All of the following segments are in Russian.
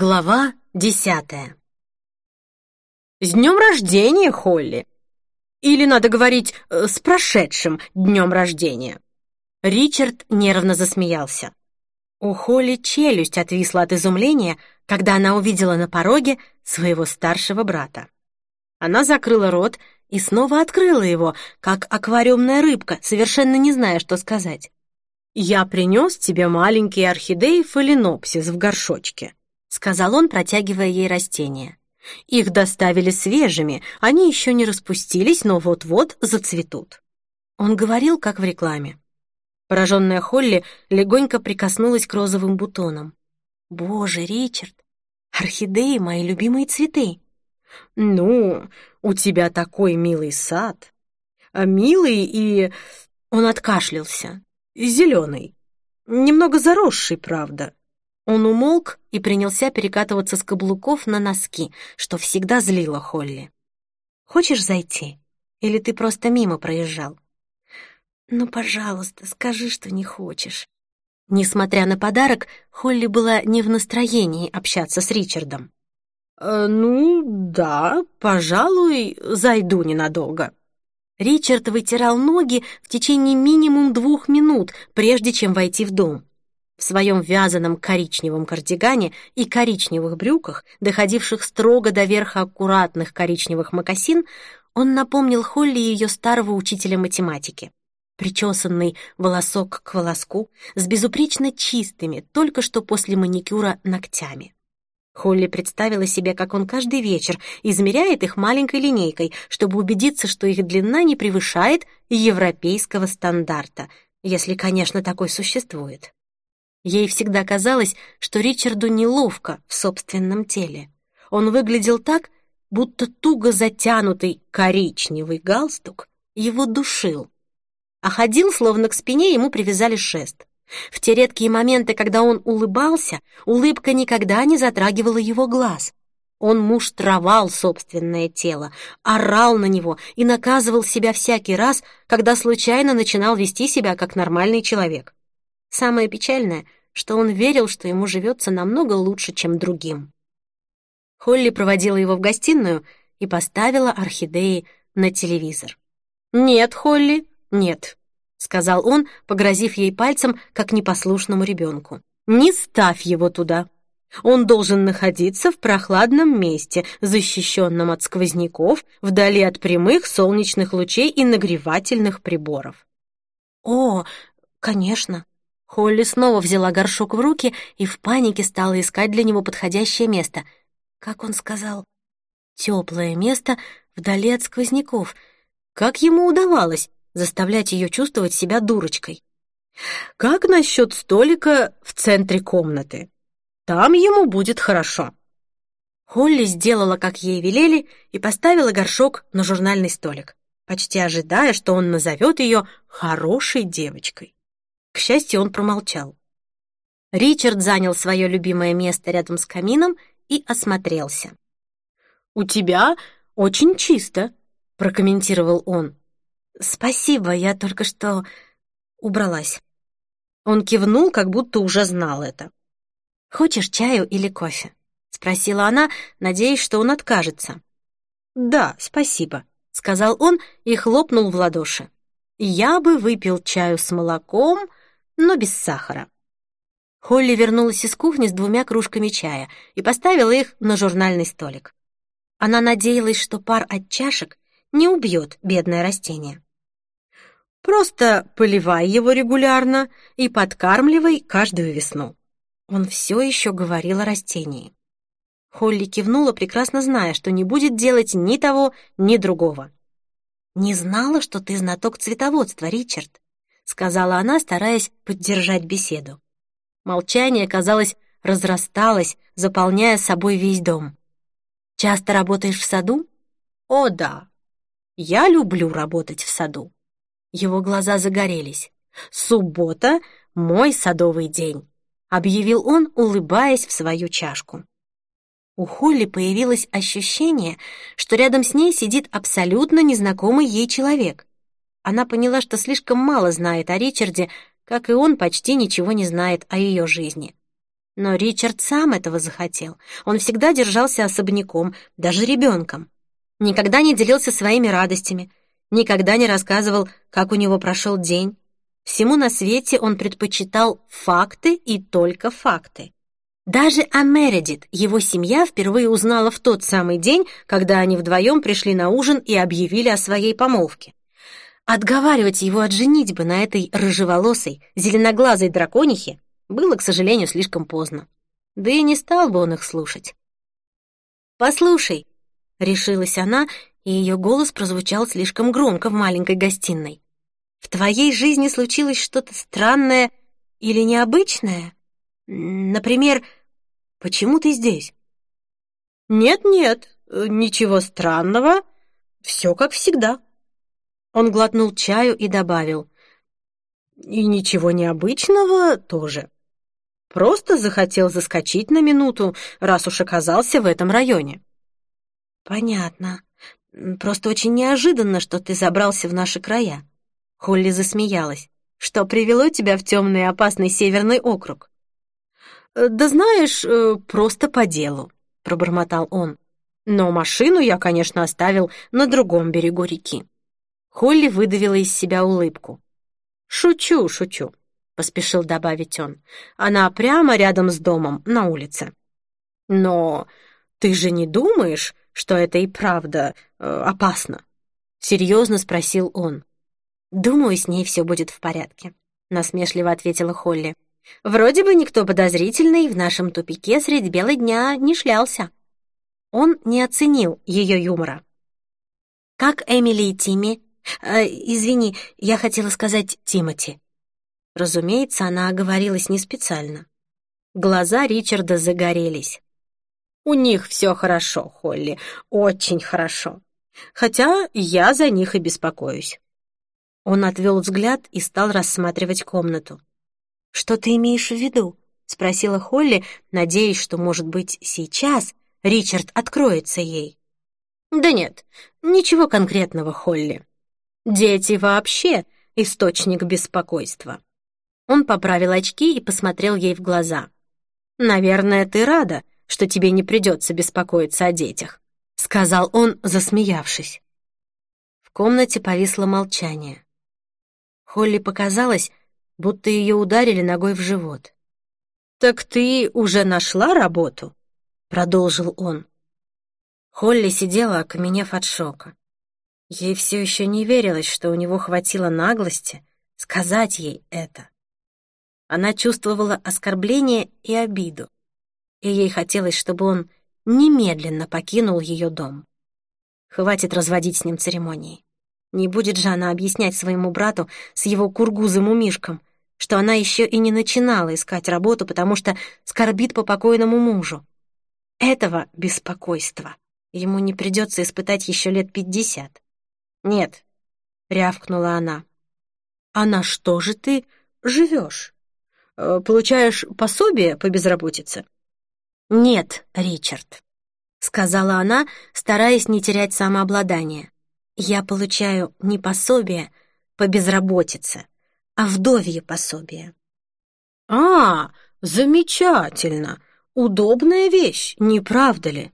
Глава десятая. «С днем рождения, Холли!» Или, надо говорить, э, с прошедшим днем рождения. Ричард нервно засмеялся. У Холли челюсть отвисла от изумления, когда она увидела на пороге своего старшего брата. Она закрыла рот и снова открыла его, как аквариумная рыбка, совершенно не зная, что сказать. «Я принес тебе маленький орхидеи фаленопсис в горшочке», — сказал он, протягивая ей растения. «Их доставили свежими, они еще не распустились, но вот-вот зацветут». Он говорил, как в рекламе. Пораженная Холли легонько прикоснулась к розовым бутонам. «Боже, Ричард, орхидеи — мои любимые цветы!» «Ну, у тебя такой милый сад!» а «Милый и...» Он откашлялся. «Зеленый. Немного заросший, правда. Он умолк и принялся перекатываться с каблуков на носки, что всегда злило Холли. «Хочешь зайти? Или ты просто мимо проезжал?» «Ну, пожалуйста, скажи, что не хочешь». Несмотря на подарок, Холли была не в настроении общаться с Ричардом. «Э, «Ну, да, пожалуй, зайду ненадолго». Ричард вытирал ноги в течение минимум двух минут, прежде чем войти в дом. В своем вязаном коричневом кардигане и коричневых брюках, доходивших строго до верха аккуратных коричневых мокасин, он напомнил Холли ее старого учителя математики. Причесанный волосок к волоску, с безупречно чистыми, только что после маникюра, ногтями. Холли представила себе, как он каждый вечер измеряет их маленькой линейкой, чтобы убедиться, что их длина не превышает европейского стандарта, если, конечно, такой существует. Ей всегда казалось, что Ричарду неловко в собственном теле. Он выглядел так, будто туго затянутый коричневый галстук его душил. А ходил, словно к спине ему привязали шест. В те редкие моменты, когда он улыбался, улыбка никогда не затрагивала его глаз. Он муштровал собственное тело, орал на него и наказывал себя всякий раз, когда случайно начинал вести себя как нормальный человек. Самое печальное, что он верил, что ему живется намного лучше, чем другим. Холли проводила его в гостиную и поставила орхидеи на телевизор. «Нет, Холли, нет», — сказал он, погрозив ей пальцем, как непослушному ребенку. «Не ставь его туда. Он должен находиться в прохладном месте, защищенном от сквозняков, вдали от прямых солнечных лучей и нагревательных приборов». «О, конечно», Холли снова взяла горшок в руки и в панике стала искать для него подходящее место. Как он сказал? Теплое место вдали от сквозняков. Как ему удавалось заставлять ее чувствовать себя дурочкой? Как насчет столика в центре комнаты? Там ему будет хорошо. Холли сделала, как ей велели, и поставила горшок на журнальный столик, почти ожидая, что он назовет ее «хорошей девочкой». К счастью, он промолчал. Ричард занял свое любимое место рядом с камином и осмотрелся. «У тебя очень чисто», — прокомментировал он. «Спасибо, я только что убралась». Он кивнул, как будто уже знал это. «Хочешь чаю или кофе?» — спросила она, надеясь, что он откажется. «Да, спасибо», — сказал он и хлопнул в ладоши. «Я бы выпил чаю с молоком но без сахара. Холли вернулась из кухни с двумя кружками чая и поставила их на журнальный столик. Она надеялась, что пар от чашек не убьет бедное растение. «Просто поливай его регулярно и подкармливай каждую весну». Он все еще говорил о растении. Холли кивнула, прекрасно зная, что не будет делать ни того, ни другого. «Не знала, что ты знаток цветоводства, Ричард», сказала она, стараясь поддержать беседу. Молчание, казалось, разрасталось, заполняя собой весь дом. «Часто работаешь в саду?» «О, да. Я люблю работать в саду». Его глаза загорелись. «Суббота — мой садовый день», — объявил он, улыбаясь в свою чашку. У Холли появилось ощущение, что рядом с ней сидит абсолютно незнакомый ей человек. Она поняла, что слишком мало знает о Ричарде, как и он почти ничего не знает о ее жизни. Но Ричард сам этого захотел. Он всегда держался особняком, даже ребенком. Никогда не делился своими радостями, никогда не рассказывал, как у него прошел день. Всему на свете он предпочитал факты и только факты. Даже о Мередит его семья впервые узнала в тот самый день, когда они вдвоем пришли на ужин и объявили о своей помолвке. Отговаривать его от женитьбы на этой рыжеволосой, зеленоглазой драконихе было, к сожалению, слишком поздно. Да и не стал бы он их слушать. «Послушай», — решилась она, и ее голос прозвучал слишком громко в маленькой гостиной. «В твоей жизни случилось что-то странное или необычное? Например, Почему ты здесь?» «Нет-нет, ничего странного. Все как всегда». Он глотнул чаю и добавил. «И ничего необычного тоже. Просто захотел заскочить на минуту, раз уж оказался в этом районе». «Понятно. Просто очень неожиданно, что ты забрался в наши края». Холли засмеялась. «Что привело тебя в темный и опасный северный округ?» Э, «Да знаешь, э, просто по делу», — пробормотал он. «Но машину я, конечно, оставил на другом берегу реки». Холли выдавила из себя улыбку. «Шучу, шучу», — поспешил добавить он. «Она прямо рядом с домом, на улице». «Но ты же не думаешь, что это и правда э, опасно?» — серьезно спросил он. «Думаю, с ней все будет в порядке», — насмешливо ответила Холли. Вроде бы никто подозрительный в нашем тупике средь бела дня не шлялся. Он не оценил ее юмора. «Как Эмили и Тимми?» Э, «Извини, я хотела сказать Тимати». Разумеется, она оговорилась не специально. Глаза Ричарда загорелись. «У них все хорошо, Холли, очень хорошо. Хотя я за них и беспокоюсь». Он отвел взгляд и стал рассматривать комнату. «Что ты имеешь в виду?» — спросила Холли, надеясь, что, может быть, сейчас Ричард откроется ей. «Да нет, ничего конкретного, Холли. Дети вообще источник беспокойства». Он поправил очки и посмотрел ей в глаза. «Наверное, ты рада, что тебе не придется беспокоиться о детях», — сказал он, засмеявшись. В комнате повисло молчание. Холли показалось, будто ее ударили ногой в живот. «Так ты уже нашла работу?» — продолжил он. Холли сидела, окаменев от шока. Ей все еще не верилось, что у него хватило наглости сказать ей это. Она чувствовала оскорбление и обиду, и ей хотелось, чтобы он немедленно покинул ее дом. Хватит разводить с ним церемонии. Не будет же она объяснять своему брату с его кургузым умишком, что она еще и не начинала искать работу, потому что скорбит по покойному мужу. Этого беспокойства ему не придется испытать еще лет пятьдесят. «Нет», — рявкнула она. «А на что же ты живешь? Э, получаешь пособие по безработице?» «Нет, Ричард», — сказала она, стараясь не терять самообладание. «Я получаю не пособие по безработице, а вдовье пособие. «А, замечательно! Удобная вещь, не правда ли?»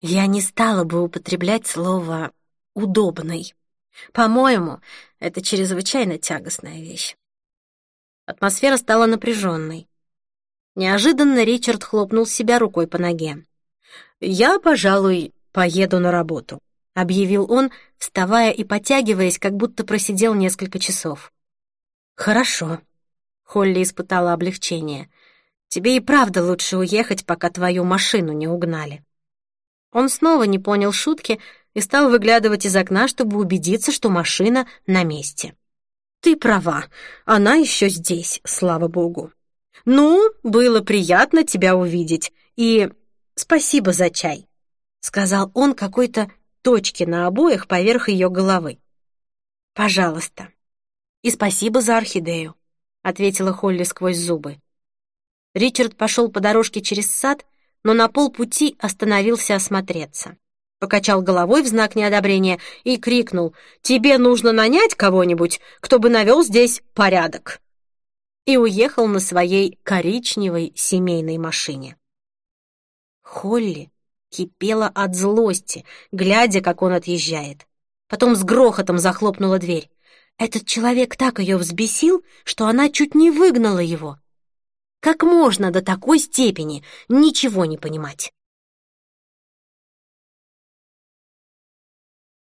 Я не стала бы употреблять слово «удобный». По-моему, это чрезвычайно тягостная вещь. Атмосфера стала напряженной. Неожиданно Ричард хлопнул себя рукой по ноге. «Я, пожалуй, поеду на работу», — объявил он, вставая и потягиваясь, как будто просидел несколько часов. «Хорошо», — Холли испытала облегчение. «Тебе и правда лучше уехать, пока твою машину не угнали». Он снова не понял шутки и стал выглядывать из окна, чтобы убедиться, что машина на месте. «Ты права, она еще здесь, слава богу. Ну, было приятно тебя увидеть, и спасибо за чай», — сказал он какой-то точке на обоях поверх ее головы. «Пожалуйста». «И спасибо за орхидею», — ответила Холли сквозь зубы. Ричард пошел по дорожке через сад, но на полпути остановился осмотреться. Покачал головой в знак неодобрения и крикнул «Тебе нужно нанять кого-нибудь, кто бы навел здесь порядок». и уехал на своей коричневой семейной машине. Холли кипела от злости, глядя, как он отъезжает. Потом с грохотом захлопнула дверь. Этот человек так ее взбесил, что она чуть не выгнала его. Как можно до такой степени ничего не понимать?